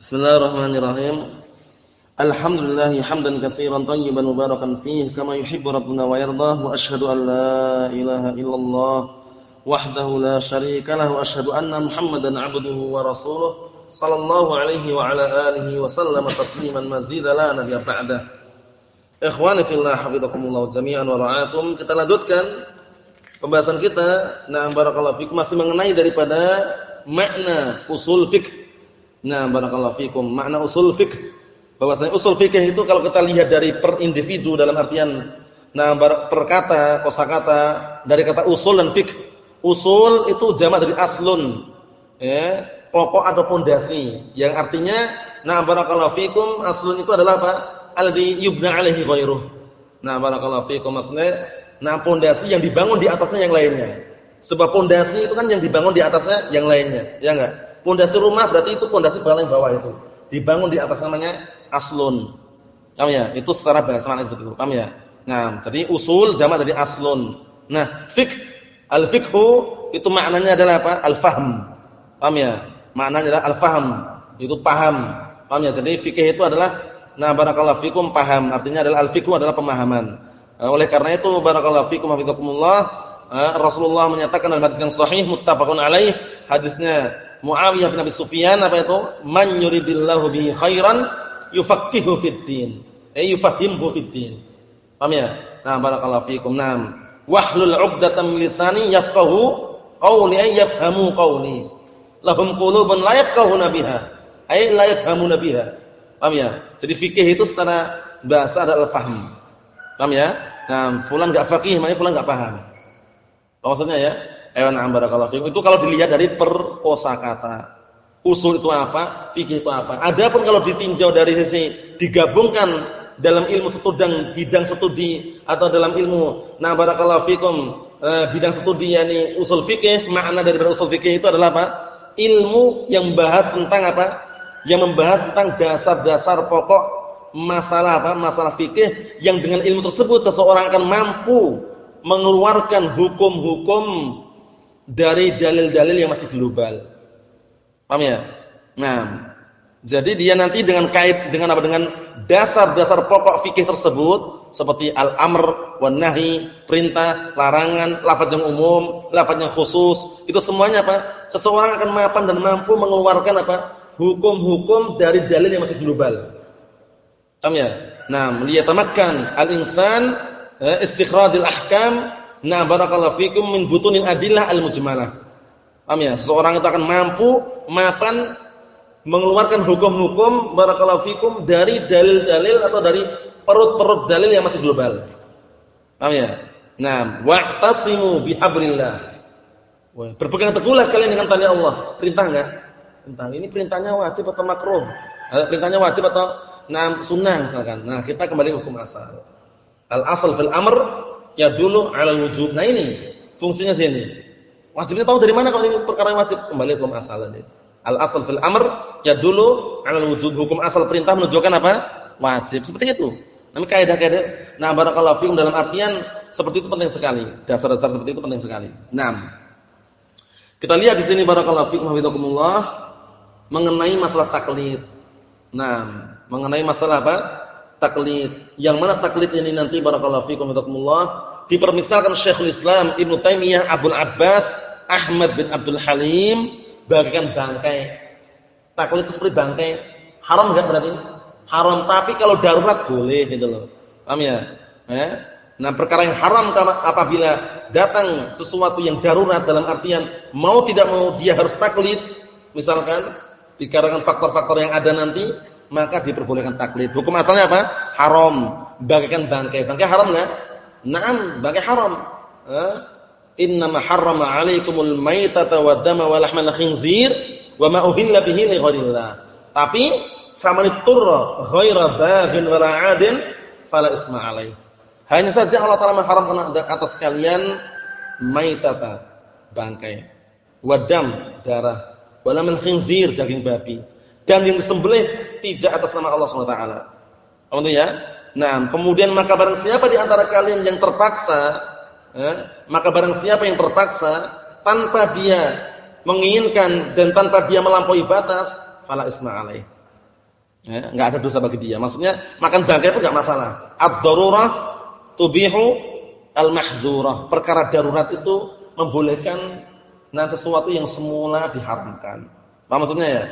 Bismillahirrahmanirrahim. Alhamdulillah hamdan katsiran tayyiban mubarakan fihi kama yuhibbu rabbuna wa yardah wa asyhadu an la ilaha illallah wahdahu la syarika lahu wa asyhadu anna Muhammadan 'abduhu wa rasuluh sallallahu alaihi wa ala alihi wa sallama tasliman mazida la nabiyya ba'da. Ikhwani fillah hafizakumullah jami'an wa ra'akum. Kita lanjutkan pembahasan kita. Nah, barakallahu fikum masih mengenai daripada makna usul fikih Nah, barakallahu fikum. Makna usul fikih. Bahwasanya usul fikih itu kalau kita lihat dari per individu dalam artian nah per kata, kosakata dari kata usul dan fikih. Usul itu jamak dari aslun. Ya, pokok atau pondasi yang artinya nah barakallahu fikum aslun itu adalah apa? Alladhi yubna alaihi ghairuh. Nah, barakallahu fikum maksudnya nah pondasi yang dibangun di atasnya yang lainnya. Sebab pondasi itu kan yang dibangun di atasnya yang lainnya, ya enggak? Pondasi rumah berarti itu pondasi paling bawah itu. Dibangun di atas namanya aslun. Paham ya? Itu secara bahasa mana seperti itu. Paham ya? Nah, jadi usul jamak dari aslun. Nah, fik al-fiqhu itu maknanya adalah apa? Al-fahm. Paham ya? Maknanya adalah al-fahm. Itu paham. Paham ya? Jadi fikih itu adalah nah barakallahu fikum paham. Artinya adalah al-fiqhu adalah pemahaman. Nah, oleh karena itu barakallahu fikum hafizakumullah eh, Rasulullah menyatakan dalam hadis yang sahih muttafaqun alaih hadisnya Muawiyah bin Abi Sufyan apa itu? Man yuridillahu bihi khairan yufaqihu fid din. Eh yufahimhu fid din. Paham ya? Nah, barakallahu fikum. Naam. Wahlul 'uqdatam min lisani yafqahu qawli ay yafhamu qawli. Lahum qulubun la yafqahuna biha. Ay la yafhamuna biha. Paham ya? Jadi fikih itu secara bahasa adalah faham. Paham ya? Nah, fulan enggak faqih, maknanya fulan enggak paham. Maksudnya ya? Ewan barakallahu fikum. Itu kalau dilihat dari perkosakata. Usul itu apa? Fikih itu apa? Adapun kalau ditinjau dari sisi digabungkan dalam ilmu studi bidang studi atau dalam ilmu nah barakallahu fikum eh, bidang studi yakni usul fikih, makna dari usul fikih itu adalah apa? Ilmu yang membahas tentang apa? Yang membahas tentang dasar-dasar pokok masalah apa? Masalah fikih yang dengan ilmu tersebut seseorang akan mampu mengeluarkan hukum-hukum dari dalil-dalil yang masih global. Paham ya? Nah, jadi dia nanti dengan kait dengan apa? Dengan dasar-dasar pokok fikih tersebut seperti al-amr wan nahi, perintah, larangan, lafaz yang umum, lafaz yang khusus, itu semuanya apa? Seseorang akan mapan dan mampu mengeluarkan apa? Hukum-hukum dari dalil yang masih global. Paham ya? Nah, liyatamakkan al-insan eh, istikhrajil ahkam Nah, barakallahu fikum min butunin adillah al-mujmalah. Paham ya? Seseorang itu akan mampu mapan mengeluarkan hukum-hukum barakallahu fikum dari dalil-dalil atau dari perut-perut dalil yang masih global. Paham ya? Nah, wa'tasimu bihabrillah. Berpegang teguhlah kalian dengan tali Allah. Perintah enggak? Perintah. Ini perintahnya wajib atau makruh? Perintahnya wajib atau nah sunnah misalkan. Nah, kita kembali hukum asal. Al-asal fil amr ya dulu ala wujud. Nah ini fungsinya sini. Wajibnya tahu dari mana kalau ini perkara yang wajib? Kembali hukum asal ini. Al asal fil amr ya dulu ala wujud. Hukum asal perintah menunjukkan apa? Wajib. Seperti itu. Namun kaidah-kaidah nah barakallahu fikum dalam artian seperti itu penting sekali. Dasar-dasar seperti itu penting sekali. Naam. Kita lihat di sini barakallahu fikum hafizakumullah mengenai masalah taklid. Nah, mengenai masalah apa? Taklid. Yang mana taklid ini nanti barakallahu fikum wa dipermisalkan Syekhul Islam Ibnu Taimiyah Abdul Abbas Ahmad bin Abdul Halim bagaikan bangkai. Taklid itu seperti bangkai. Haram enggak berarti? Haram, tapi kalau darurat boleh gitu loh. Paham ya? Eh? Nah, perkara yang haram apabila datang sesuatu yang darurat dalam artian mau tidak mau dia harus taklid, misalkan dikarenakan faktor-faktor yang ada nanti, maka diperbolehkan taklid. Hukum asalnya apa? Haram. Bagaikan bangkai. Bangkai haram enggak? Naam, bangkai haram. Eh? Innama harrama 'alaikumul maitata wad-dama wa lahmal khinzir wa ma uhilla bihi li ghairillah. Tapi faman ittara ghaira baghin wala 'adin fala itsma 'alaih. Hanya saja Allah Taala mengharamkan atas kalian maitata bangkai, wadam darah, wala min khinzir daging babi dan yang disembelih tidak atas nama Allah Subhanahu wa. Paham ya? Nah, kemudian maka barang siapa di antara kalian yang terpaksa, eh, maka barang siapa yang terpaksa tanpa dia menginginkan dan tanpa dia melampaui batas, fala isma alaih. Ya, enggak ada dosa bagi dia. Maksudnya makan bangkai pun enggak masalah. Ad-darurah tubihu al-mahdzurah. Perkara darurat itu membolehkan nah sesuatu yang semula diharamkan. Apa maksudnya ya?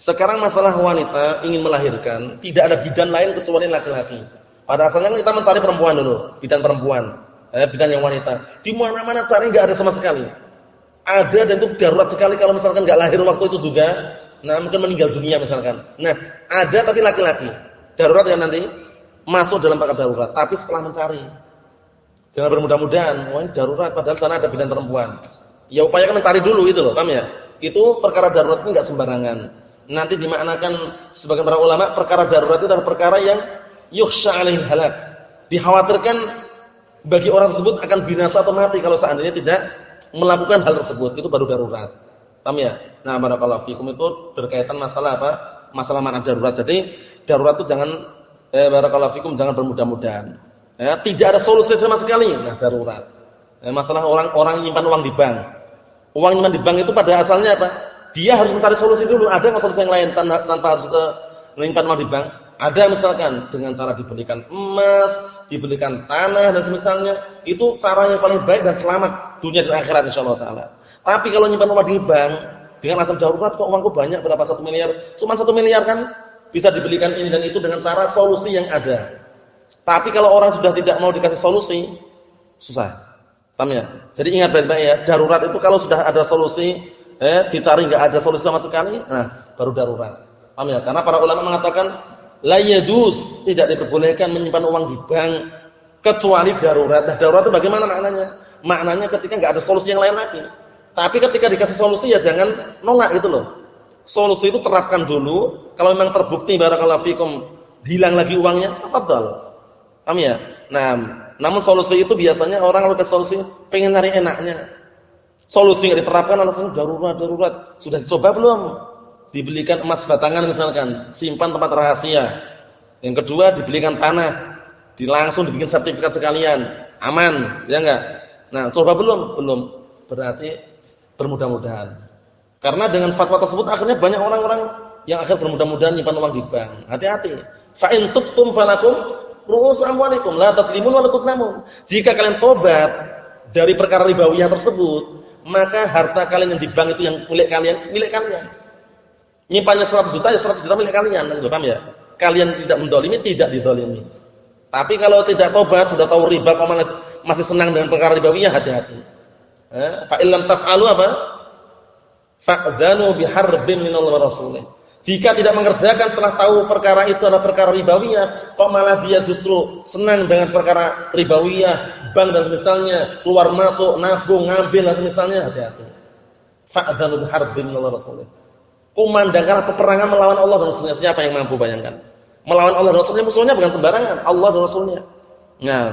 Sekarang masalah wanita ingin melahirkan, tidak ada bidan lain kecuali laki-laki. Pada asalnya kita mencari perempuan dulu, bidan perempuan, eh, bidan yang wanita. Di mana-mana cari enggak ada sama sekali. Ada dan itu darurat sekali kalau misalkan enggak lahir waktu itu juga, Nah, mungkin meninggal dunia misalkan. Nah, ada tapi laki-laki. Darurat ya nanti masuk dalam paket darurat, tapi setelah mencari. Jangan bermudah-mudahan, wah darurat padahal sana ada bidan perempuan. Ya upayakan mencari dulu itu loh, paham ya? Itu perkara darurat itu enggak sembarangan. Nanti dimaknakan sebagian para ulama perkara darurat itu adalah perkara yang yukhsha alaihi halak. Dikhawatirkan bagi orang tersebut akan binasa atau mati kalau seandainya tidak melakukan hal tersebut. Itu baru darurat. Paham ya? Nah, barakallahu fikum itu berkaitan masalah apa? Masalah mana darurat. Jadi, darurat itu jangan eh barakallahu fikum jangan bermudah-mudahan. Ya, tidak ada solusi sama sekali. Nah, darurat. Eh, masalah orang-orang nyimpan uang di bank. Uang nyimpan di bank itu pada asalnya apa? Dia harus mencari solusi dulu. Ada nggak solusi yang lain tanpa, tanpa harus ke menyimpan uang di bank? Ada misalkan dengan cara dibelikan emas, dibelikan tanah dan semisalnya. Itu cara yang paling baik dan selamat dunia dan akhirat insyaallah taala. Tapi kalau nyimpan uang di bank dengan asal darurat kok uangku banyak berapa satu miliar? Cuma satu miliar kan bisa dibelikan ini dan itu dengan cara solusi yang ada. Tapi kalau orang sudah tidak mau dikasih solusi, susah. Paham ya? Jadi ingat baik-baik ya, darurat itu kalau sudah ada solusi, eh dicari enggak ada solusi sama sekali, nah baru darurat. Paham ya? Karena para ulama mengatakan la yajuz, tidak diperbolehkan menyimpan uang di bank kecuali darurat. Nah, darurat itu bagaimana maknanya? Maknanya ketika enggak ada solusi yang lain lagi. Tapi ketika dikasih solusi ya jangan nolak gitu loh. Solusi itu terapkan dulu. Kalau memang terbukti barakallahu fikum hilang lagi uangnya, tafadhal. Paham ya? Nah, namun solusi itu biasanya orang kalau ke solusi pengen nyari enaknya. Solusi yang diterapkan langsung darurat darurat. Sudah coba belum? Dibelikan emas batangan misalkan, simpan tempat rahasia. Yang kedua dibelikan tanah, dilangsung dibikin sertifikat sekalian, aman, ya enggak? Nah, coba belum? Belum. Berarti bermudah-mudahan. Karena dengan fatwa tersebut akhirnya banyak orang-orang yang akhir bermudah-mudahan nyimpan uang di bank. Hati-hati. Fa in tubtum falakum ru'us amwalikum la tatlimun wa la tutlamun. Jika kalian tobat dari perkara ribawiyah tersebut, maka harta kalian yang di bank itu yang milik kalian, milik kalian. Nyimpannya 100 juta ya 100 juta milik kalian, paham ya? Kalian tidak mendolimi, tidak didolimi. Tapi kalau tidak tobat, sudah tahu riba, masih senang dengan perkara ribawiyah, hati-hati. Eh, fa taf'alu apa? Fa'dhanu biharbin minallahi wa rasulih. Jika tidak mengerjakan setelah tahu perkara itu adalah perkara ribawiyah, kok malah dia justru senang dengan perkara ribawiyah, bank dan semisalnya, keluar masuk, nabung, ngambil dan semisalnya, hati-hati. Fa'dhanu biharbin minallahi wa rasulih. Kumandangkanlah peperangan melawan Allah dan Rasulnya. Siapa yang mampu bayangkan? Melawan Allah dan Rasulnya, musuhnya bukan sembarangan. Allah dan Rasulnya. Nah,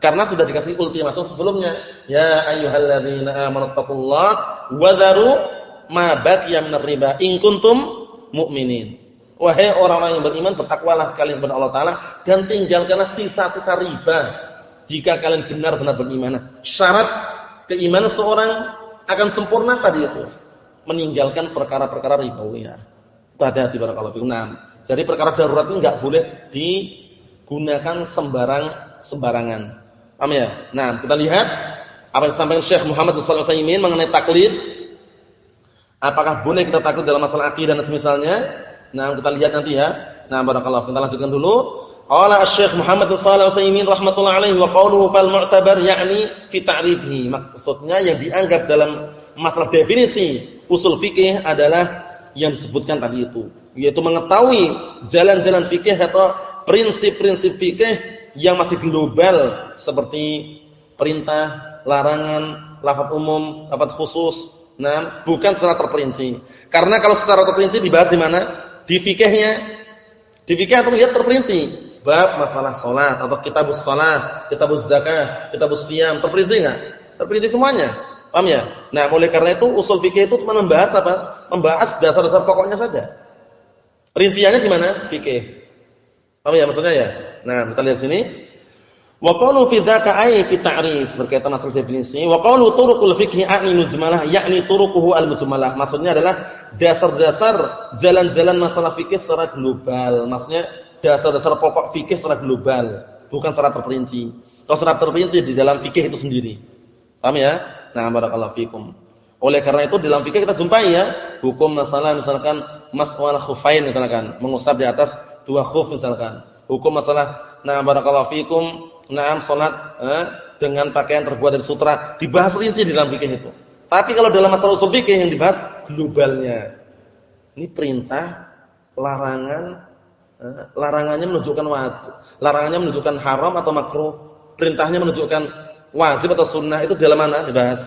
karena sudah dikasih ultimatum sebelumnya. Ya ayyuhalladzina amanu taqullaha wa dharu ma baqiya minar riba in kuntum mu'minin. Wahai orang-orang yang beriman, bertakwalah kalian kepada Allah taala dan tinggalkanlah sisa-sisa riba jika kalian benar-benar beriman. Syarat keimanan seorang akan sempurna tadi itu meninggalkan perkara-perkara ribawiyah. Hati-hati barakallahu fikum. Nah, jadi perkara darurat ini enggak boleh digunakan sembarang sembarangan. Paham ya? Nah, kita lihat apa yang disampaikan Syekh Muhammad Al-Utsaimin mengenai taklid. Apakah boleh kita taklid dalam masalah akidah dan semisalnya? Nah, kita lihat nanti ya. Nah, barakallahu kita lanjutkan dulu. Qala Syekh Muhammad bin Shalih Al-Utsaimin rahimatullah alaihi wa qawluhu fal mu'tabar yakni fi ta'rifihi. Maksudnya yang dianggap dalam masalah definisi usul fikih adalah yang disebutkan tadi itu, yaitu mengetahui jalan-jalan fikih atau prinsip-prinsip fikih yang masih global seperti perintah, larangan, lafaz umum, lafaz khusus. Nah, bukan secara terperinci. Karena kalau secara terperinci dibahas di mana? Di fikihnya. Di fikih atau lihat terperinci. Bab masalah salat atau kitabus salat, kitabuz zakah, kitabus siam, terperinci enggak? Terperinci semuanya. Paham ya? Nah, oleh karena itu usul fikih itu cuma membahas apa? Membahas dasar-dasar pokoknya saja. Rinciannya di mana? Fikih. Paham ya maksudnya ya? Nah, kita lihat sini. Wa qalu fi dzaka fi ta'rif berkaitan masalah definisi. Wa qalu turuqul fikhi a'ni mujmalah yakni turuquhu al-mujmalah. Maksudnya adalah dasar-dasar jalan-jalan masalah fikih secara global. Maksudnya dasar-dasar pokok fikih secara global, bukan secara terperinci. Kalau secara terperinci di dalam fikih itu sendiri. Paham ya? Nah, barakallahu fikum. Oleh karena itu dalam fikih kita jumpai ya, hukum masalah misalkan maswal khufain misalkan, mengusap di atas dua khuf misalkan. Hukum masalah nah barakallahu fikum Naam salat eh, dengan pakaian terbuat dari sutra dibahas rinci di dalam fikih itu. Tapi kalau dalam masalah usul fikih yang dibahas globalnya. Ini perintah, larangan, larangannya menunjukkan wajib, larangannya menunjukkan haram atau makruh, perintahnya menunjukkan wajib atau sunnah itu dalam mana dibahas?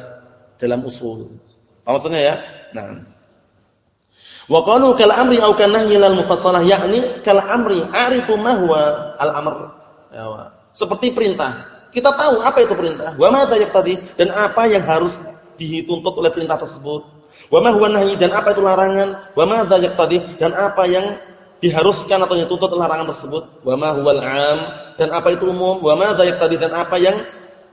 Dalam usul. Apa maksudnya ya? Nah. Wa qalu kal amri aw kan nahyi lal mufassalah yakni kal amri arifu ma al amr. Ya, seperti perintah. Kita tahu apa itu perintah. Wa ma tadi dan apa yang harus dituntut oleh perintah tersebut. Wa ma huwa nahyi dan apa itu larangan. Wa ma tadi dan apa yang diharuskan atau dituntut larangan tersebut. Wa ma huwal 'am dan apa itu umum. Wa ma tadi dan apa yang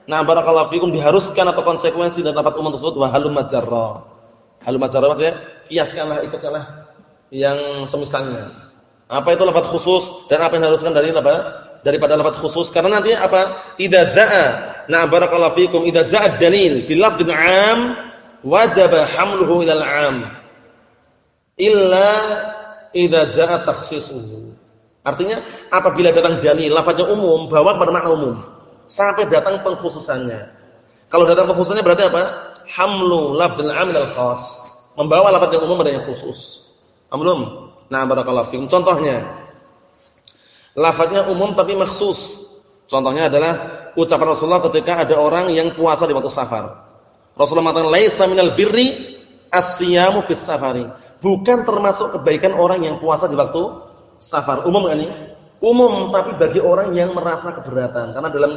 nah barakallahu fikum diharuskan atau konsekuensi dan dapat umum tersebut wa halum majarra. Halum majarra maksudnya kiaskanlah ikutkanlah yang semisalnya. Apa itu lafaz khusus dan apa yang diharuskan dari apa? daripada lafaz khusus karena nanti apa? Idza jaa na barakallahu fikum idza jaa dalil bil lafdhin 'am wajib hamluhu ila al-'am illa idza jaa takhsisuhu. Artinya apabila datang dalil lafaznya umum bawa kepada makna umum sampai datang pengkhususannya. Kalau datang pengkhususannya berarti apa? Hamlu lafdhil 'am al khas. Membawa lafaz yang umum pada yang khusus. Amlum. Nah, barakallahu fikum. Contohnya, Lafadznya umum tapi maksus. Contohnya adalah ucapan Rasulullah ketika ada orang yang puasa di waktu safar. Rasulullah mengatakan laisa minal birri as-siyamu fis safari. Bukan termasuk kebaikan orang yang puasa di waktu safar. Umum kan ini? Umum tapi bagi orang yang merasa keberatan. Karena dalam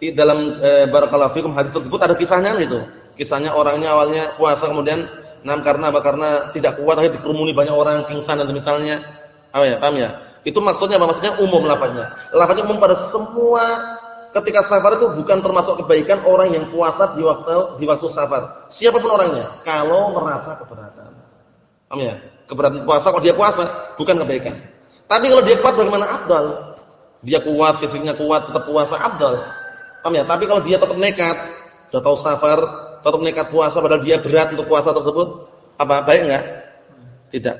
dalam e, barakallahu fikum hadis tersebut ada kisahnya itu. Kisahnya orangnya awalnya puasa kemudian nam karena apa? Karena tidak kuat akhirnya dikerumuni banyak orang pingsan dan semisalnya. Apa ya? Paham ya? Itu maksudnya apa? Maksudnya umum lafaznya. Lafaznya umum pada semua ketika safar itu bukan termasuk kebaikan orang yang puasa di waktu di waktu safar. Siapa pun orangnya, kalau merasa keberatan. Paham ya? Keberatan puasa kalau dia puasa bukan kebaikan. Tapi kalau dia kuat bagaimana afdal? Dia kuat, fisiknya kuat, tetap puasa afdal. Paham ya? Tapi kalau dia tetap nekat, sudah tahu safar, tetap nekat puasa padahal dia berat untuk puasa tersebut, apa baik enggak? Tidak.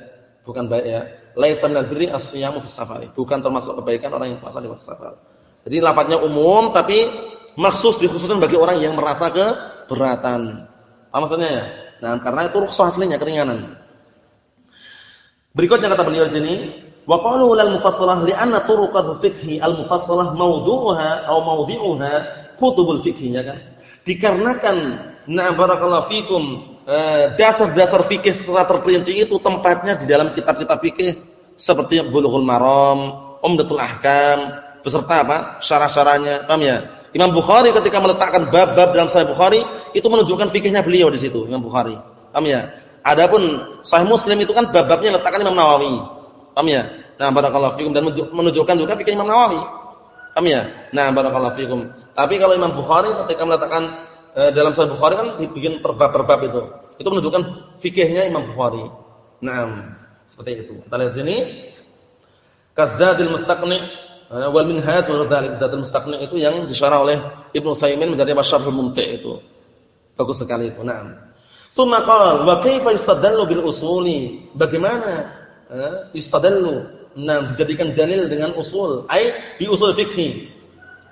Bukan baik ya laisa minal birri as-siyamu safari. Bukan termasuk kebaikan orang yang puasa di waktu safar. Jadi lafadznya umum tapi maksus dikhususkan bagi orang yang merasa keberatan. Apa maksudnya ya? Nah, karena itu rukhsah aslinya keringanan. Berikutnya kata beliau di sini, wa qalu lal mufassalah li'anna turuqat fiqhi al-mufassalah mawdu'uha aw mawdi'uha kutubul fiqhi ya kan. Dikarenakan na barakallahu fikum Eh, dasar-dasar fikih secara terperinci itu tempatnya di dalam kitab-kitab fikih seperti Bulughul Maram, Umdatul Ahkam, beserta apa? syarah-syarahnya. Paham ya? Imam Bukhari ketika meletakkan bab-bab dalam Sahih Bukhari itu menunjukkan fikihnya beliau di situ, Imam Bukhari. Paham ya? Adapun Sahih Muslim itu kan bab-babnya letakkan Imam Nawawi. Paham ya? Nah, barakallahu fikum dan menunjukkan juga fikih Imam Nawawi. Paham ya? Nah, barakallahu fikum. Tapi kalau Imam Bukhari ketika meletakkan Eh, dalam Sahih Bukhari kan dibikin perbab-perbab itu. Itu menunjukkan fikihnya Imam Bukhari. Naam, seperti itu. Kita lihat sini. Kazdadil Mustaqni eh, wal Minhaj wa dzalik Zadul Mustaqni itu yang disyarah oleh Ibnu Saimin menjadi Masyarhul Mumti' itu. Bagus sekali itu. Naam. Tsumma qala wa kaifa istadallu bil usuli? Bagaimana eh, istadallu? Nah, dijadikan dalil dengan usul, ai bi usul fikih.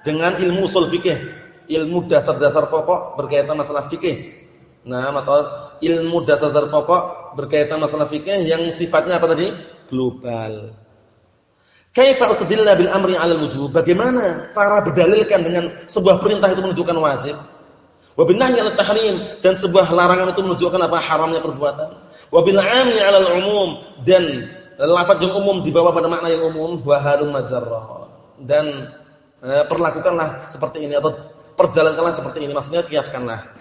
Dengan ilmu usul fikih ilmu dasar-dasar pokok berkaitan masalah fikih. Nah, atau ilmu dasar-dasar pokok berkaitan masalah fikih yang sifatnya apa tadi? Global. Kaifa ustadilla bil amri 'ala al-wujub? Bagaimana cara berdalilkan dengan sebuah perintah itu menunjukkan wajib? Wa 'ala tahrim dan sebuah larangan itu menunjukkan apa haramnya perbuatan. Wa bil 'ala al-umum dan lafaz yang umum dibawa pada makna yang umum wa halum majarrah. Dan eh, perlakukanlah seperti ini atau perjalankanlah seperti ini. Maksudnya kiaskanlah.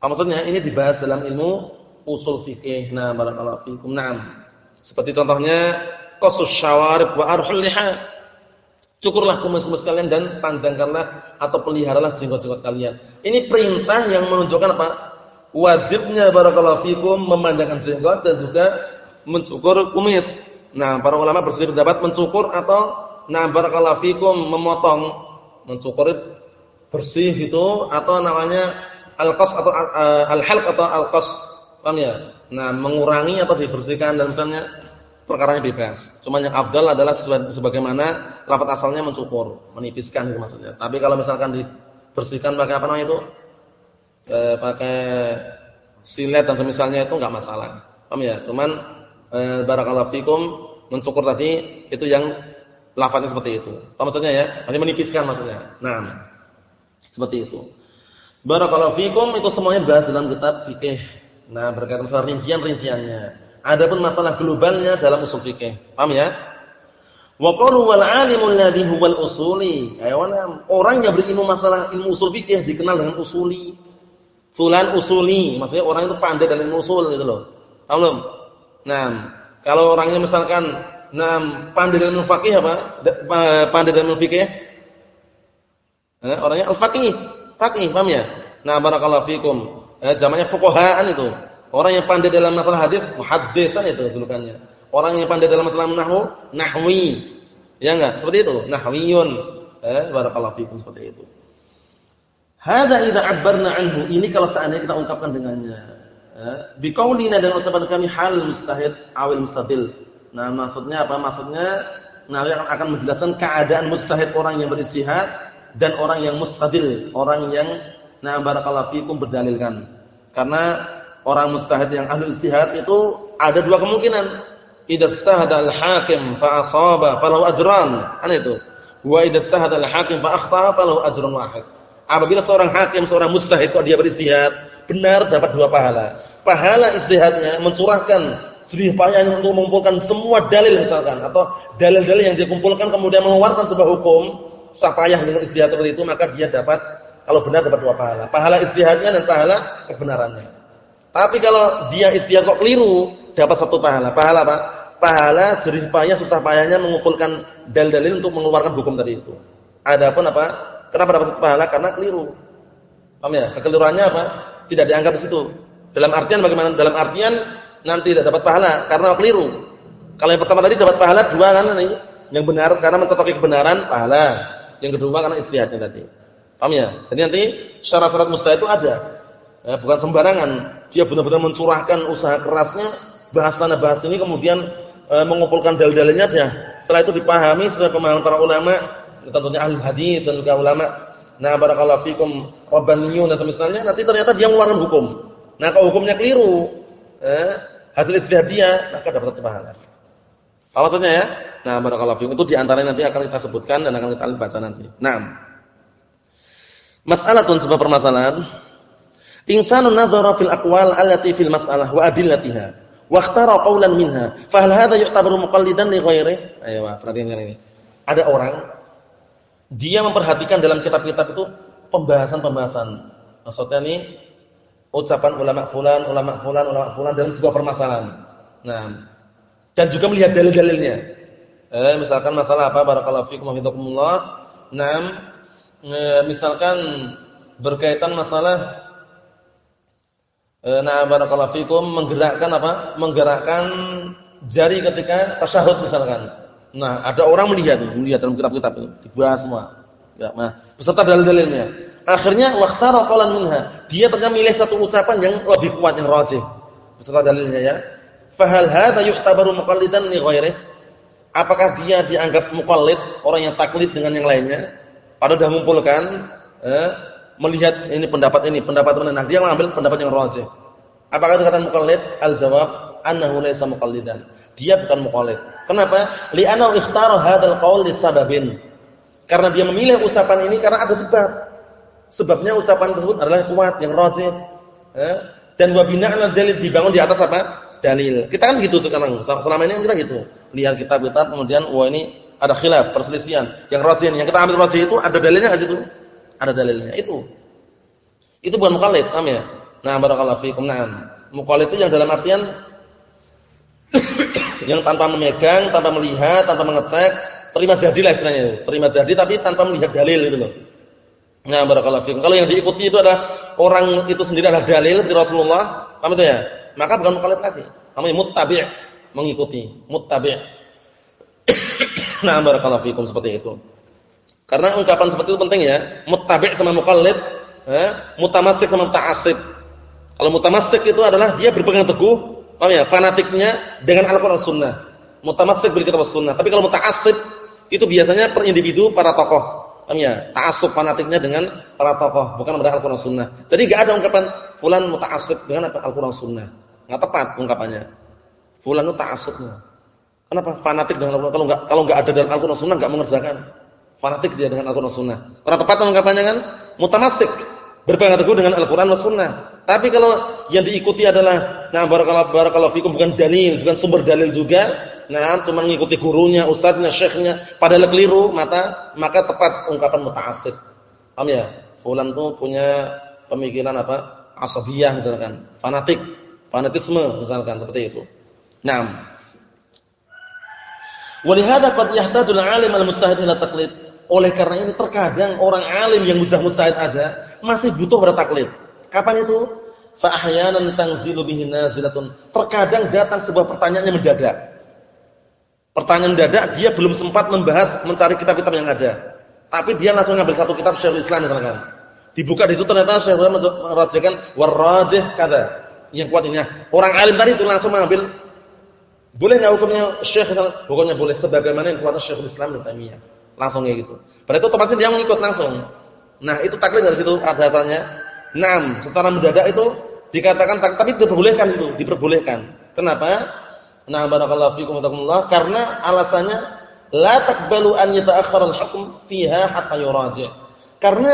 Apa maksudnya? Ini dibahas dalam ilmu usul fikih. Nah, barakallahu fikum. Naam. Seperti contohnya qasus syawarib wa arhul liha. Cukurlah kumis-kumis kalian dan panjangkanlah atau peliharalah jenggot-jenggot kalian. Ini perintah yang menunjukkan apa? Wajibnya barakallahu fikum memanjangkan jenggot dan juga mencukur kumis. Nah, para ulama berselisih pendapat mencukur atau nah barakallahu fikum memotong. Mencukur bersih itu atau namanya al-qas atau uh, al-halq atau al-qas. Paham ya? Nah, mengurangi atau dibersihkan dan misalnya perkaranya bebas. Cuma yang afdal adalah sebagaimana lafaz asalnya mencukur, menipiskan itu maksudnya. Tapi kalau misalkan dibersihkan pakai apa namanya itu? E, pakai silet dan semisalnya itu enggak masalah. Paham ya? Cuman e, barakallahu fikum mencukur tadi itu yang lafaznya seperti itu. Apa maksudnya ya? Hanya menipiskan maksudnya. Nah, seperti itu. Barakallahu fikum itu semuanya dibahas dalam kitab fikih. Nah, berkaitan masalah rincian-rinciannya. Adapun masalah globalnya dalam usul fikih. Paham ya? Wa qalu wal alimul ladhi huwal usuli. Orang yang berilmu masalah ilmu usul fikih dikenal dengan usuli. Fulan usuli, maksudnya orang itu pandai dalam ilmu usul gitu loh. Paham belum? Nah, kalau orangnya misalkan nah pandai dalam fikih apa? Pandai dalam fikih? Eh, orangnya al-faqih, faqih, paham ya? Nah, barakallahu fikum. Eh, zamannya fuqahaan itu. Orang yang pandai dalam masalah hadis, muhaddisan itu julukannya. Orang yang pandai dalam masalah nahwu, nahwi. Ya enggak? Seperti itu, nahwiyun. Eh, barakallahu fikum seperti itu. Hadza idza 'abbarna anhu. Ini kalau seandainya kita ungkapkan dengannya. Eh, biqaulina dengan ucapan kami hal mustahid awil mustadil. Nah, maksudnya apa? Maksudnya nanti akan menjelaskan keadaan mustahid orang yang beristihad dan orang yang mustadil, orang yang nah barakallahu fikum berdalilkan. Karena orang mustahid yang ahli istihad itu ada dua kemungkinan. Idza istahada al-hakim fa asaba falahu ajran. Kan itu. Wa idza istahada al-hakim fa akhta falahu ajrun wahid. Apabila seorang hakim, seorang mustahid kalau dia beristihad, benar dapat dua pahala. Pahala istihadnya mencurahkan jerih payahnya untuk mengumpulkan semua dalil misalkan atau dalil-dalil yang dia kumpulkan kemudian mengeluarkan sebuah hukum, susah payah dengan istihad seperti itu maka dia dapat kalau benar dapat dua pahala. Pahala istihadnya dan pahala kebenarannya. Tapi kalau dia istiak kok keliru, dapat satu pahala. Pahala apa? Pahala jerih payah susah payahnya mengumpulkan dalil-dalil untuk mengeluarkan hukum tadi itu. Adapun apa? Kenapa dapat satu pahala? Karena keliru. Paham ya? Kekeliruannya apa? Tidak dianggap di situ. Dalam artian bagaimana? Dalam artian nanti tidak dapat pahala karena keliru. Kalau yang pertama tadi dapat pahala dua kan ini yang benar karena mencocoki kebenaran pahala. Yang kedua karena istihadnya tadi. Paham ya? Jadi nanti syarat-syarat mustahil itu ada. Ya, bukan sembarangan. Dia benar-benar mencurahkan usaha kerasnya bahas sana bahas ini kemudian e, mengumpulkan dalil-dalilnya dia. Setelah itu dipahami sesuai pemahaman para ulama, tentunya ahli hadis dan juga ulama. Nah, barakallahu fikum rabbaniyun dan semisalnya nanti ternyata dia mengeluarkan hukum. Nah, kalau hukumnya keliru, eh, hasil istihad dia maka dapat satu pahala. Apa maksudnya ya? Nah, barakallahu fikum itu di antaranya nanti akan kita sebutkan dan akan kita baca nanti. Nah, Mas'alatun sebuah permasalahan Insanun nadhara fil aqwal allati fil mas'alah wa adillatiha wa ikhtara qawlan minha. Fa hal hadha yu'tabaru muqallidan li ghairihi? Ayo, perhatikan ini. Ada orang dia memperhatikan dalam kitab-kitab itu pembahasan-pembahasan. Maksudnya ini ucapan ulama fulan, ulama fulan, ulama fulan dalam sebuah permasalahan. Nah, dan juga melihat dalil-dalilnya. Eh, misalkan masalah apa barakallahu fikum wa hidakumullah. Nah, eh, misalkan berkaitan masalah nah barakallahu fikum menggerakkan apa? Menggerakkan jari ketika tasyahud misalkan. Nah, ada orang melihat melihat dalam kitab-kitab ini, dibahas semua. Ya, nah, beserta dalil-dalilnya. Akhirnya waqtara qalan minha. Dia ternyata milih satu ucapan yang lebih kuat yang rajih. Beserta dalilnya ya. Fahal hadza yu'tabaru muqallidan li ghairihi? Apakah dia dianggap muqallid, orang yang taklid dengan yang lainnya? Padahal sudah mengumpulkan eh, melihat ini pendapat ini, pendapat mana. Nah, dia mengambil pendapat yang rajih. Apakah itu kata muqallid? Al-jawab annahu laysa muqallidan. Dia bukan muqallid. Kenapa? Li'annahu ikhtara hadzal qaul lisababin. Karena dia memilih ucapan ini karena ada sebab. Sebabnya ucapan tersebut adalah kuat, yang rajih. Eh? Dan wa bina'an dalil dibangun di atas apa? Dalil. Kita kan gitu sekarang. Selama ini kita gitu. Lihat kitab-kitab kemudian wah ini ada khilaf, perselisihan. Yang rajih, yang kita ambil rajih itu ada dalilnya enggak situ? Ada dalilnya. Itu. Itu bukan muqallid, paham ya? Nah, barakallahu fiikum. Naam. Muqallid itu yang dalam artian yang tanpa memegang, tanpa melihat, tanpa mengecek, terima jadi lah istilahnya terima jadi tapi tanpa melihat dalil itu loh. Nah, barakallahu fikum. Kalau yang diikuti itu adalah orang itu sendiri adalah dalil dari Rasulullah, paham itu ya? Maka bukan mukallid lagi. Namanya muttabi', mengikuti, muttabi'. nah, barakallahu fikum seperti itu. Karena ungkapan seperti itu penting ya. Muttabi' sama mukallid, eh, mutamassik sama ta'assib. Kalau mutamassik itu adalah dia berpegang teguh, paham ya? Fanatiknya dengan Al-Qur'an Sunnah. Mutamassik bil kitab Sunnah. Tapi kalau muta'assib itu biasanya per individu para tokoh. Paham ya? Fanatiknya dengan para tokoh, bukan pada Al-Qur'an Sunnah. Jadi enggak ada ungkapan fulan muta'assib dengan Al-Qur'an Sunnah. Enggak tepat ungkapannya. Fulan itu ta'assubnya. Kenapa? Fanatik dengan Al-Qur'an. Kalau enggak ada dalam Al-Qur'an Sunnah enggak mengerjakan. Fanatik dia dengan Al-Qur'an Sunnah. Karena tepat ungkapannya kan mutamassik, berpegang teguh dengan Al-Qur'an was Sunnah. Tapi kalau yang diikuti adalah nah barakallahu barakallahu fikum bukan dalil, bukan sumber dalil juga, Nah, cuma mengikuti gurunya, ustadznya, syekhnya, padahal keliru, maka maka tepat ungkapan muta'assib. Paham ya? Fulan tuh punya pemikiran apa? Asabiyah misalkan, fanatik, fanatisme misalkan seperti itu. Naam. Walihada qad yahtajul 'alim al-mustahid ila taqlid. Oleh karena ini terkadang orang alim yang sudah mustahid ada masih butuh pada taklid. Kapan itu? Fa ahyanan tanzilu bihi nazilatun. Terkadang datang sebuah pertanyaan yang mendadak Pertanyaan dadak dia belum sempat membahas mencari kitab-kitab yang ada. Tapi dia langsung ngambil satu kitab Syekhul Islam misalkan. Dibuka di situ ternyata Syekhul Islam merajakan warajih kata. Yang kuat ini. Orang alim tadi itu langsung mengambil boleh enggak hukumnya Syekh hukumnya boleh sebagaimana yang kuat Syekhul Islam Ibnu Taimiyah. Langsung kayak gitu. Itu otomatis dia mengikut langsung. Nah, itu taklid dari situ ada asalnya. Naam, secara mendadak itu dikatakan tapi diperbolehkan itu, diperbolehkan. Kenapa? Nah, barakallahu fikum wa karena alasannya la taqbalu an yata'akhkhara al-hukm fiha hatta yuraji'. Karena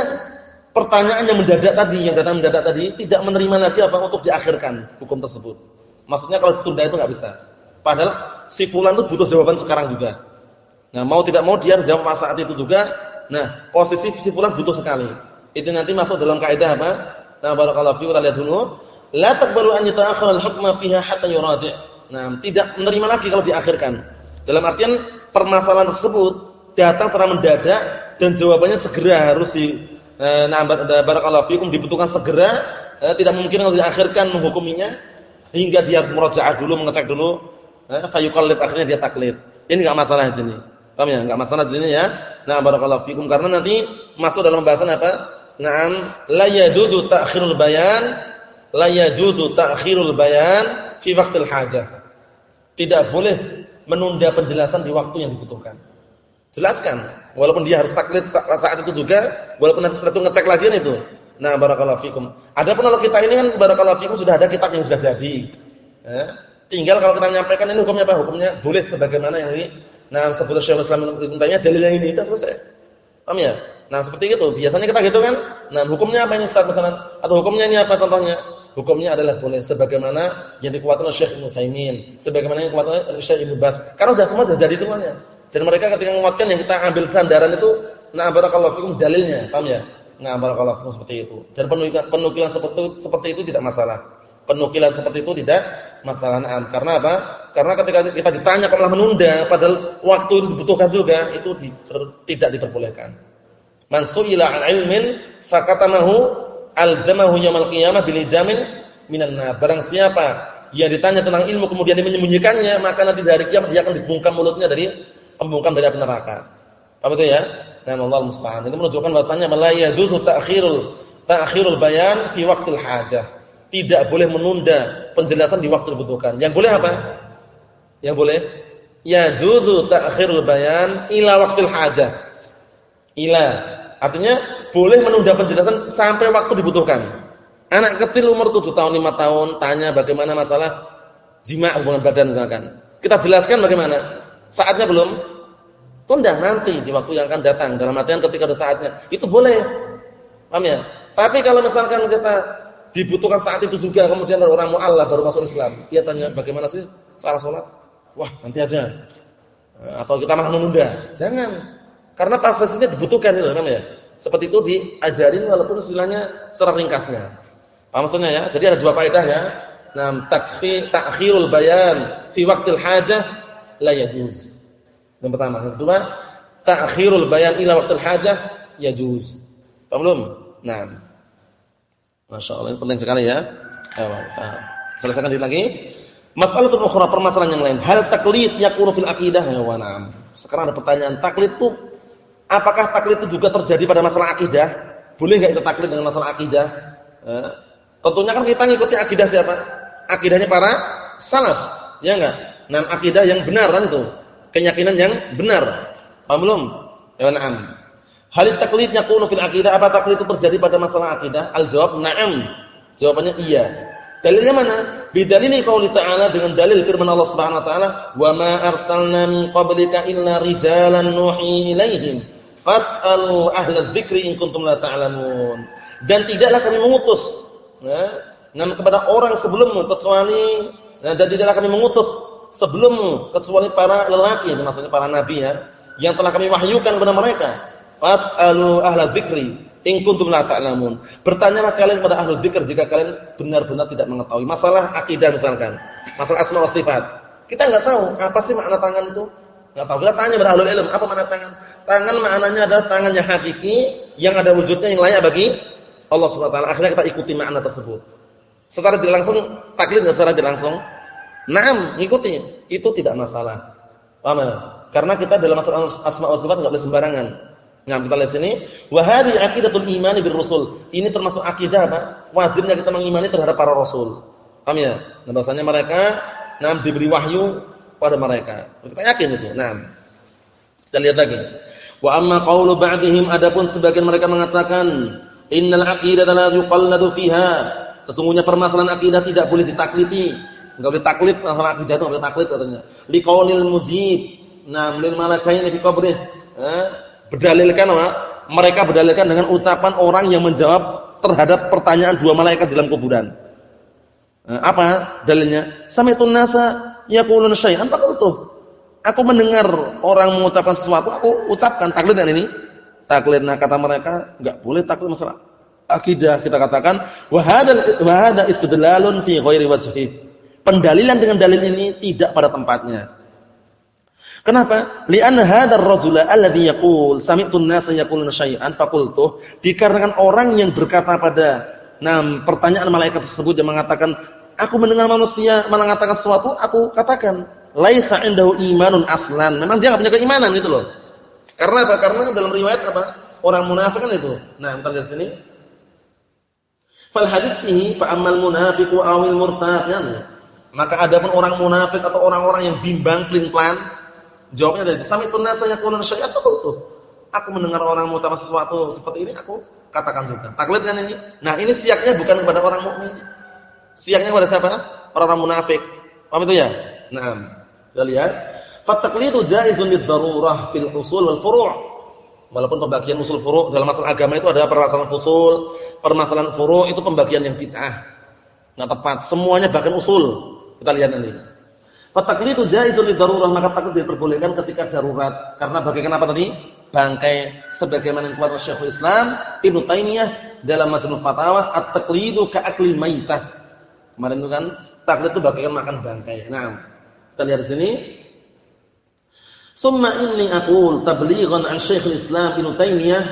pertanyaan yang mendadak tadi, yang datang mendadak tadi tidak menerima lagi apa untuk diakhirkan hukum tersebut. Maksudnya kalau ditunda itu enggak bisa. Padahal si fulan itu butuh jawaban sekarang juga. Nah, mau tidak mau dia jawab pas saat itu juga. Nah, posisi si fulan butuh sekali. Itu nanti masuk dalam kaidah apa? Nah, barakallahu fikum kita lihat dulu. La taqbalu an yata'akhkhara al-hukma fiha hatta yuraji'. Nah, tidak menerima lagi kalau diakhirkan. Dalam artian permasalahan tersebut datang secara mendadak dan jawabannya segera harus di eh, nah barakallahu fikum dibutuhkan segera, eh, tidak mungkin kalau diakhirkan menghukuminya hingga dia harus murojaah dulu, mengecek dulu, eh, fayuqallid akhirnya dia taklid. Ini enggak masalah di sini. Paham ya? Enggak masalah di sini ya. Nah, barakallahu fikum karena nanti masuk dalam bahasan apa? Naam, la yajuzu ta'khirul bayan, la yajuzu ta'khirul bayan fi waqtil hajah. Tidak boleh menunda penjelasan di waktu yang dibutuhkan. Jelaskan, walaupun dia harus taklid saat itu juga, walaupun nanti setelah itu ngecek lagi kan itu. Nah, barakallahu fikum. Adapun kalau kita ini kan barakallahu fikum sudah ada kitab yang sudah jadi. Ya. Tinggal kalau kita menyampaikan ini hukumnya apa? Hukumnya boleh sebagaimana yang ini. Nah, sebutnya Syaikhul Islam tanya dalilnya ini sudah selesai. Paham ya? Nah, seperti itu. Biasanya kita gitu kan. Nah, hukumnya apa ini Ustaz misalnya? Atau hukumnya ini apa contohnya? hukumnya adalah boleh sebagaimana yang dikuatkan oleh Syekh Ibnu Saimin, sebagaimana yang dikuatkan oleh Syekh Ibnu Bas. Karena sudah semua sudah jadi semuanya. Dan mereka ketika menguatkan yang kita ambil sandaran itu nah barakallahu fikum dalilnya, paham ya? Nah barakallahu fikum seperti itu. Dan penukilan, seperti itu tidak masalah. Penukilan seperti itu tidak masalah. Nah, karena apa? Karena ketika kita ditanya kok malah menunda padahal waktu itu dibutuhkan juga, itu di, tidak diperbolehkan. Man su'ila an ilmin fakatamahu alzamahu yaumil qiyamah bil jamin minan nar. Barang siapa yang ditanya tentang ilmu kemudian dia menyembunyikannya, maka nanti dari kiamat dia akan dibungkam mulutnya dari pembungkam dari api neraka. Apa itu ya? Nah, Allah musta'an. Ini menunjukkan bahwasanya la yajuzu ta'khirul ta'khirul bayan fi waqtil hajah. Tidak boleh menunda penjelasan di waktu dibutuhkan. Yang boleh apa? Yang boleh ya juzu ta'khirul bayan ila waqtil hajah. Ila artinya boleh menunda penjelasan sampai waktu dibutuhkan. Anak kecil umur 7 tahun, 5 tahun tanya bagaimana masalah jima hubungan badan misalkan. Kita jelaskan bagaimana? Saatnya belum? Tunda nanti di waktu yang akan datang. Dalam artian ketika ada saatnya. Itu boleh. Paham ya? Tapi kalau misalkan kita dibutuhkan saat itu juga kemudian orang mu'alaf baru masuk Islam. Dia tanya bagaimana sih cara sholat? Wah, nanti aja. Atau kita malah menunda. Jangan. Karena prosesnya dibutuhkan itu, paham ya? Seperti itu diajarin walaupun istilahnya secara ringkasnya. Paham maksudnya ya? Jadi ada dua faedah ya. Nam takfi ta'khirul bayan fi waqtil hajah la yajuz. Yang pertama, yang kedua, ta'khirul bayan ila waqtil hajah yajuz. Paham belum? Nah. Masya Allah, ini penting sekali ya. Selesaikan diri lagi. Masalah ukhra, permasalahan yang lain. Hal taklid yakunu fil aqidah? Ya. Sekarang ada pertanyaan, taklid itu apakah taklid itu juga terjadi pada masalah akidah? Boleh enggak itu taklid dengan masalah akidah? Eh, tentunya kan kita ngikuti akidah siapa? Akidahnya para salaf, ya enggak? Nah, akidah yang benar kan itu. Keyakinan yang benar. Paham belum? Ya. Hal taklid yakunu fil aqidah? Apa taklid itu terjadi pada masalah akidah? Al-jawab na'am. Jawabannya iya. Dalilnya mana? Bidalili qauli ta'ala dengan dalil firman Allah Subhanahu wa taala, "Wa ma arsalna min qablika illa rijalan nuhi ilaihim fas'alu ahla dzikri in kuntum la ta'lamun." Dan tidaklah kami mengutus ya, kepada orang sebelummu kecuali ya, dan tidaklah kami mengutus sebelummu kecuali para lelaki, maksudnya para nabi ya, yang telah kami wahyukan kepada mereka Fas'alu ahla dzikri in kuntum la ta'lamun. Bertanyalah kalian kepada ahli dzikir jika kalian benar-benar tidak mengetahui masalah akidah misalkan, masalah asma wa sifat. Kita enggak tahu apa sih makna tangan itu. Enggak tahu. Kita tanya kepada ahli ilmu, apa makna tangan? Tangan maknanya adalah tangan yang hakiki yang ada wujudnya yang layak bagi Allah Subhanahu wa taala. Akhirnya kita ikuti makna tersebut. Secara tidak langsung taklid enggak secara tidak langsung? Naam, ikuti. Itu tidak masalah. Paham? Karena kita dalam masalah asma wa sifat enggak boleh sembarangan. Nah, kita lihat sini, wa hadhi aqidatul imani bir rusul. Ini termasuk akidah apa? Wajibnya kita mengimani terhadap para rasul. Paham ya? Nah, bahasanya mereka nah diberi wahyu pada mereka. Kita yakin itu. Nah. Kita lihat lagi. Wa amma qaulu ba'dihim adapun sebagian mereka mengatakan innal aqidata la yuqalladu fiha. Sesungguhnya permasalahan akidah tidak boleh ditakliti. Enggak boleh taklid masalah akidah itu enggak boleh taklid katanya. Liqaulil mujib. Nah, lil malakaini fi qabrih. Eh? Berdalilkan apa? Mereka berdalilkan dengan ucapan orang yang menjawab terhadap pertanyaan dua malaikat dalam kuburan. Nah, apa dalilnya? Sami'tun nasa yaqulun syai'an faqultu. Aku mendengar orang mengucapkan sesuatu, aku ucapkan taklid dengan ini. Taklid nah kata mereka enggak boleh taklid masalah akidah. Kita katakan wa hadza istidlalun fi ghairi wajhi. Pendalilan dengan dalil ini tidak pada tempatnya. Kenapa? Li'anna hadzal rajula alladhi yaqul sami'tu an-nasa yaquluna syai'an faqultu. Dikarenakan orang yang berkata pada nam pertanyaan malaikat tersebut yang mengatakan aku mendengar manusia mengatakan sesuatu aku katakan laisa indahu imanun aslan memang dia enggak punya keimanan gitu loh. Karena apa? Karena dalam riwayat apa? Orang munafik kan itu. Nah kita lihat sini. Fal hadis ini fa ammal munafiqu awil murtad maka adapun orang munafik atau orang-orang yang bimbang pelin-pelan Jawabnya dari sami'tun nasa yaquluna syai'an tuh. Aku mendengar orang mengucapkan sesuatu seperti ini aku katakan juga. Taklid kan ini? Nah, ini siaknya bukan kepada orang mukmin. Siaknya kepada siapa? Orang-orang munafik. Paham itu ya? Nah, kita lihat. Fataqlidu jaizun lid-darurah fil usul wal furu'. Walaupun pembagian usul furu' dalam masalah agama itu ada permasalahan usul, permasalahan furu' itu pembagian yang bid'ah. Enggak tepat. Semuanya bahkan usul. Kita lihat nanti. Itu jaizun li darurah, maka taklid diperbolehkan ketika darurat. Karena bagaikan apa tadi? Bangkai sebagaimana yang keluar Syekhul Islam Ibnu Taimiyah dalam Majmu' Fatawa, at-taqlidu ka'akli maitah. Kemarin itu kan taklid itu bagaikan makan bangkai. Nah, kita lihat di sini. Summa inni aqul tablighan an Syekhul Islam Ibnu Taimiyah.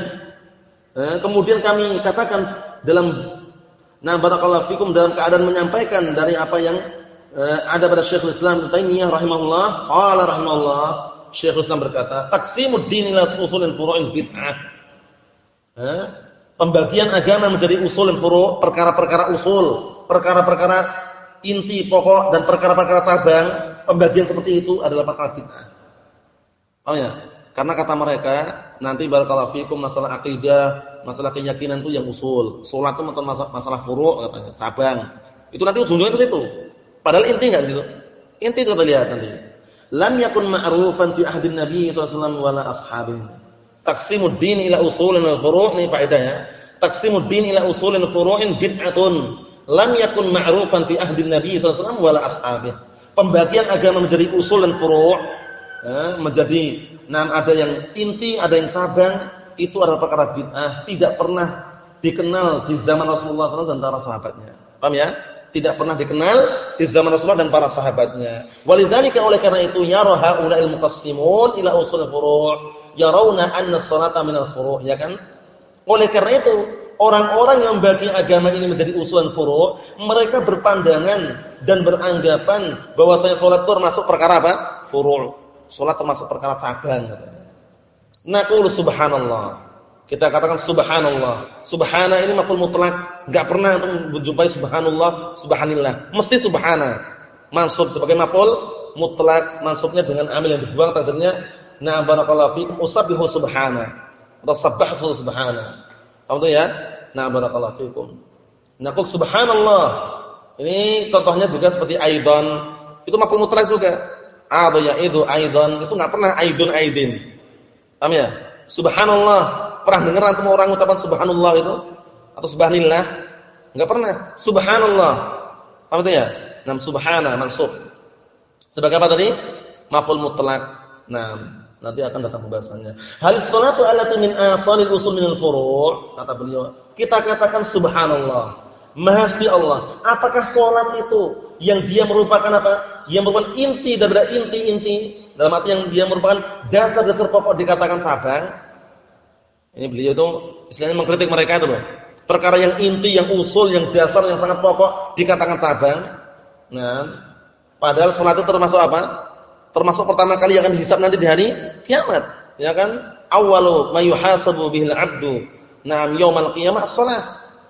Eh, kemudian kami katakan dalam Nah barakallahu fikum dalam keadaan menyampaikan dari apa yang ada pada Syekhul Islam Taimiyah rahimahullah, qala rahimahullah, Syekhul Islam berkata, taqsimud din ila usulin furu'in bid'ah. Eh, pembagian agama menjadi usul dan furu', perkara-perkara usul, perkara-perkara inti pokok dan perkara-perkara cabang, pembagian seperti itu adalah perkara bid'ah. Oh ya, karena kata mereka, nanti barakallahu fikum masalah akidah, masalah keyakinan itu yang usul. Salat itu masalah masalah furu' katanya, cabang. Itu nanti ujungnya ke situ. Padahal inti enggak situ. Inti kita lihat nanti. Lam yakun ma'rufan fi ahdin Nabi sallallahu wala ashabihi. Taqsimud din ila usulin wal furu' ini faedahnya. Taqsimud din ila usulin furu'in bid'atun. Lam yakun ma'rufan fi ahdin Nabi sallallahu wala ashabihi. Pembagian agama menjadi usul dan furu' ya, menjadi nan ada yang inti, ada yang cabang, itu adalah perkara bid'ah, tidak pernah dikenal di zaman Rasulullah SAW dan para sahabatnya. Paham ya? Tidak pernah dikenal di zaman Rasulullah dan para sahabatnya. Walidzalika oleh karena itu yaraha ulail muqassimun ila usul furu' yarawna anna salata minal furu' ya kan? Oleh karena itu orang-orang yang membagi agama ini menjadi usulan furu', mereka berpandangan dan beranggapan bahwasanya salat itu termasuk perkara apa? Furu'. Salat termasuk perkara cabang. Naqulu subhanallah. Kita katakan subhanallah. Subhana ini maf'ul mutlak, enggak pernah untuk menjumpai subhanallah, subhanillah. Mesti subhana. Mansub sebagai maf'ul mutlak, mansubnya dengan amil yang dibuang takdirnya na barakallahu fikum usabbihu subhana. Atau sabbahu subhana. Paham itu ya? Na barakallahu fikum. Naqul subhanallah. Ini contohnya juga seperti aidan. Itu maf'ul mutlak juga. Adu ya itu aidan, itu enggak pernah aidun aidin. Paham ya? Subhanallah Pernah dengar antum orang ucapan subhanallah itu? Atau subhanillah? Enggak pernah. Subhanallah. Apa itu ya? Nam subhana mansub. Sebagai apa tadi? Maf'ul mutlak. Nah, nanti akan datang pembahasannya. Hal salatu allati min asalil usul minal furu' kata beliau. Kita katakan subhanallah. Maha suci Allah. Apakah salat itu yang dia merupakan apa? Yang merupakan inti daripada inti-inti dalam arti yang dia merupakan dasar-dasar pokok dikatakan cabang ini beliau itu istilahnya mengkritik mereka itu loh. Perkara yang inti, yang usul, yang dasar, yang sangat pokok dikatakan cabang. Nah, padahal salat itu termasuk apa? Termasuk pertama kali yang akan dihisab nanti di hari kiamat, ya kan? Awalu ma yuhasabu bihil 'abdu. Naam yaumal qiyamah shalah.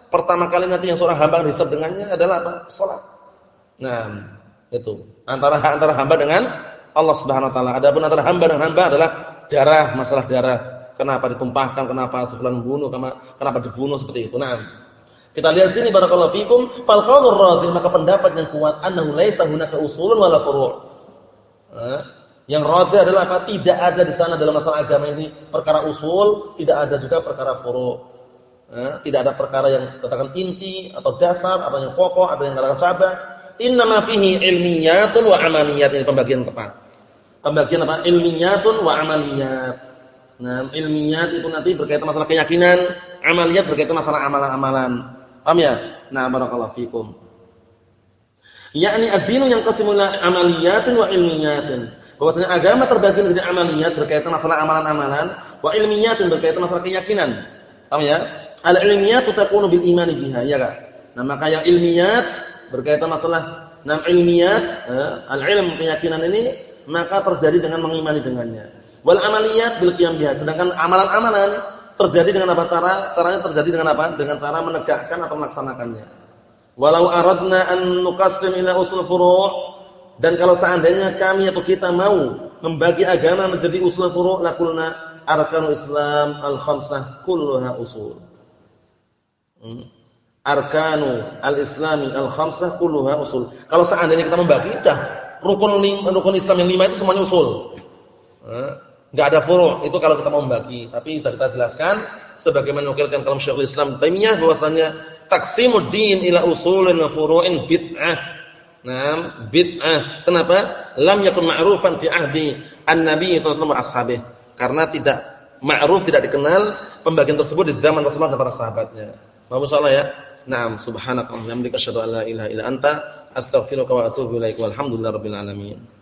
Pertama kali nanti yang seorang hamba dihisab dengannya adalah apa? Salat. Nah, itu. Antara antara hamba dengan Allah Subhanahu wa taala. Adapun antara hamba dengan hamba adalah darah, masalah darah kenapa ditumpahkan, kenapa sebulan bunuh, kenapa dibunuh seperti itu. Nah, kita lihat sini barakallahu fikum, fal qaulur rajih maka pendapat yang kuat annahu laisa hunaka usulun wala furu'. Eh? Yang rajih adalah apa? Tidak ada di sana dalam masalah agama ini perkara usul, tidak ada juga perkara furu'. Eh? Tidak ada perkara yang katakan inti atau dasar atau yang pokok atau yang katakan cabang. Innama fihi ilmiyatun wa amaliyat ini pembagian tepat. Pembagian apa? Ilmiyatun wa amaliyat. Nah, ilmiah itu nanti berkaitan masalah keyakinan, amaliyat berkaitan masalah amalan-amalan. Paham ya? Nah, barakallahu fikum. Yakni ad-dinu yang qasimuna amaliyatin wa ilmiyatin. Bahwasanya agama terbagi menjadi amaliyat berkaitan masalah amalan-amalan, wa ilmiyatin berkaitan masalah keyakinan. Paham ya? Al-ilmiyatu takunu bil imani biha, ya Kak? Nah, maka yang ilmiyat berkaitan masalah nam ilmiyat, eh, al-ilm keyakinan ini maka terjadi dengan mengimani dengannya. Wal amaliyat bil qiyam biha. Sedangkan amalan-amalan terjadi dengan apa cara? Caranya terjadi dengan apa? Dengan cara menegakkan atau melaksanakannya. Walau aradna an nuqassim ila usul furu' dan kalau seandainya kami atau kita mau membagi agama menjadi usul furu' lakulna arkanul Islam al-khamsah kulluha usul. Hmm. Arkanu al-Islami al-khamsah kulluha usul. Kalau seandainya kita membagi dah rukun rukun Islam yang lima itu semuanya usul. Hmm Enggak ada furu', itu kalau kita mau membagi. Tapi sudah kita jelaskan sebagaimana nukilkan kalam Syekhul Islam Taimiyah bahwasanya taqsimuddin ila usulin wa furu'in bid'ah. Naam, bid'ah. Kenapa? Lam yakun ma'rufan fi ahdi an-nabi sallallahu alaihi wasallam Karena tidak ma'ruf, tidak dikenal pembagian tersebut di zaman Rasulullah dan para sahabatnya. Mohon insyaallah ya. Naam, subhanakallahumma wa bihamdika asyhadu an la ilaha illa anta astaghfiruka wa atubu ilaik. Walhamdulillahirabbil alamin.